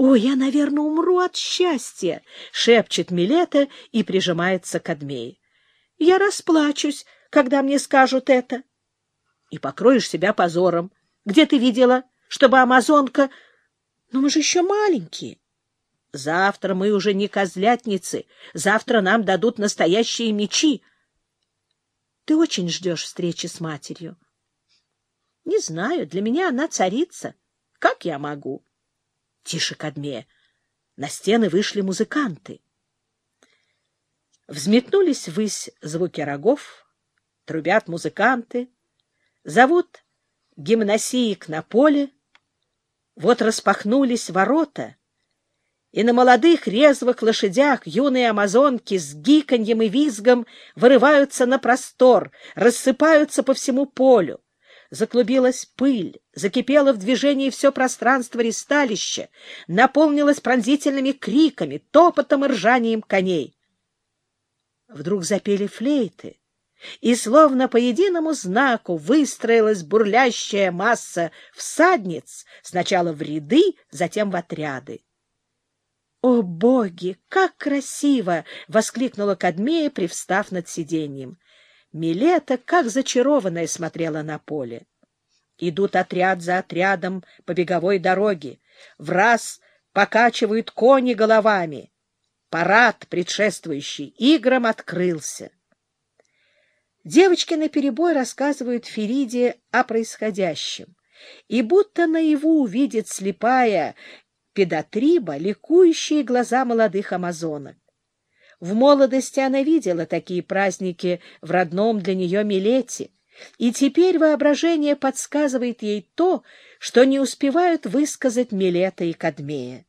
«О, я, наверное, умру от счастья!» — шепчет Милета и прижимается к Адмее. «Я расплачусь, когда мне скажут это». «И покроешь себя позором. Где ты видела, чтобы амазонка...» «Но мы же еще маленькие». «Завтра мы уже не козлятницы. Завтра нам дадут настоящие мечи». «Ты очень ждешь встречи с матерью?» «Не знаю. Для меня она царица. Как я могу?» Тише, Кадме! На стены вышли музыканты. Взметнулись ввысь звуки рогов, трубят музыканты, зовут гимнасиек на поле. Вот распахнулись ворота, и на молодых резвых лошадях юные амазонки с гиканьем и визгом вырываются на простор, рассыпаются по всему полю заклубилась пыль, закипело в движении все пространство ристалища, наполнилось пронзительными криками, топотом и ржанием коней. Вдруг запели флейты, и словно по единому знаку выстроилась бурлящая масса всадниц сначала в ряды, затем в отряды. «О, боги, как красиво!» — воскликнула Кадмея, привстав над сиденьем. Милета, как зачарованная, смотрела на поле. Идут отряд за отрядом по беговой дороге. В раз покачивают кони головами. Парад, предшествующий играм, открылся. Девочки наперебой рассказывают Фериде о происходящем, и будто наяву увидит слепая педатриба ликующие глаза молодых амазонок. В молодости она видела такие праздники в родном для нее Милете, и теперь воображение подсказывает ей то, что не успевают высказать Милета и Кадмея.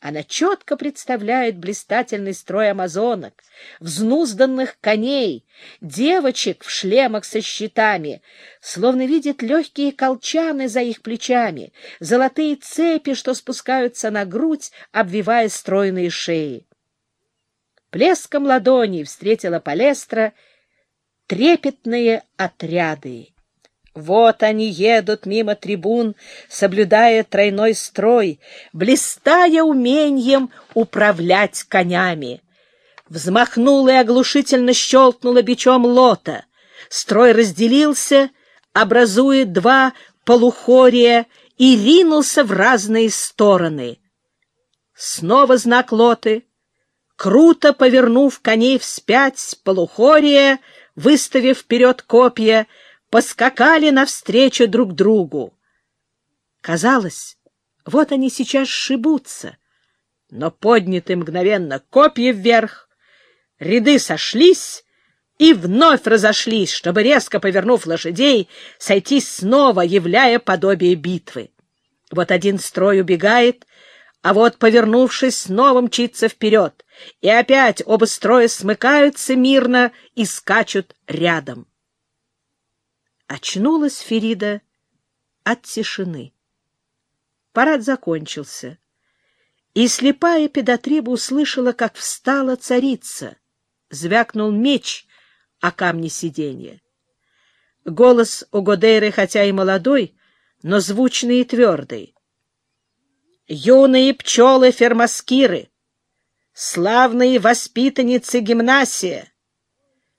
Она четко представляет блистательный строй амазонок, взнузданных коней, девочек в шлемах со щитами, словно видит легкие колчаны за их плечами, золотые цепи, что спускаются на грудь, обвивая стройные шеи. Плеском ладоней встретила Палестра трепетные отряды. Вот они едут мимо трибун, соблюдая тройной строй, блистая умением управлять конями. Взмахнула и оглушительно щелкнула бичом лота. Строй разделился, образуя два полухория, и ринулся в разные стороны. Снова знак лоты — Круто повернув коней вспять, полухория, выставив вперед копья, поскакали навстречу друг другу. Казалось, вот они сейчас сшибутся, но подняты мгновенно копья вверх, ряды сошлись и вновь разошлись, чтобы, резко повернув лошадей, сойтись снова, являя подобие битвы. Вот один строй убегает, а вот, повернувшись, снова мчится вперед, и опять оба строя смыкаются мирно и скачут рядом. Очнулась Ферида от тишины. Парад закончился, и слепая педотриба услышала, как встала царица. Звякнул меч о камне сиденья. Голос у Годейры, хотя и молодой, но звучный и твердый юные пчелы-фермаскиры, славные воспитанницы гимнасия,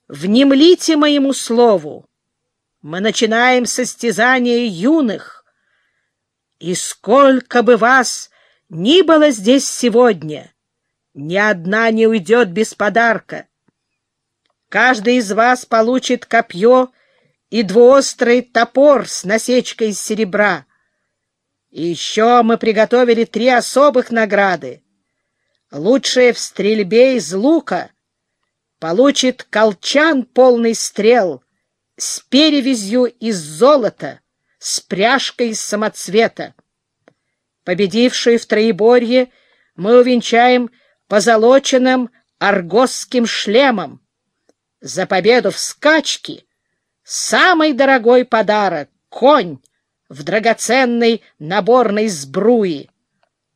внемлите моему слову. Мы начинаем состязание юных, и сколько бы вас ни было здесь сегодня, ни одна не уйдет без подарка. Каждый из вас получит копье и двуострый топор с насечкой из серебра — и еще мы приготовили три особых награды. Лучшая в стрельбе из лука получит колчан полный стрел с перевязью из золота, с пряжкой из самоцвета. Победившую в троеборье мы увенчаем позолоченным аргосским шлемом. За победу в скачке самый дорогой подарок — конь, в драгоценной наборной сбруи.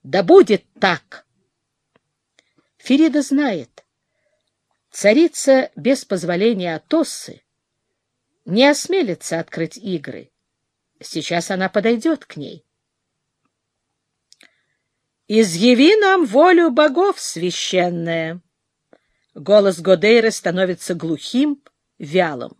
Да будет так! Ферида знает, царица без позволения Атоссы не осмелится открыть игры. Сейчас она подойдет к ней. «Изъяви нам волю богов священная!» Голос Годейры становится глухим, вялым.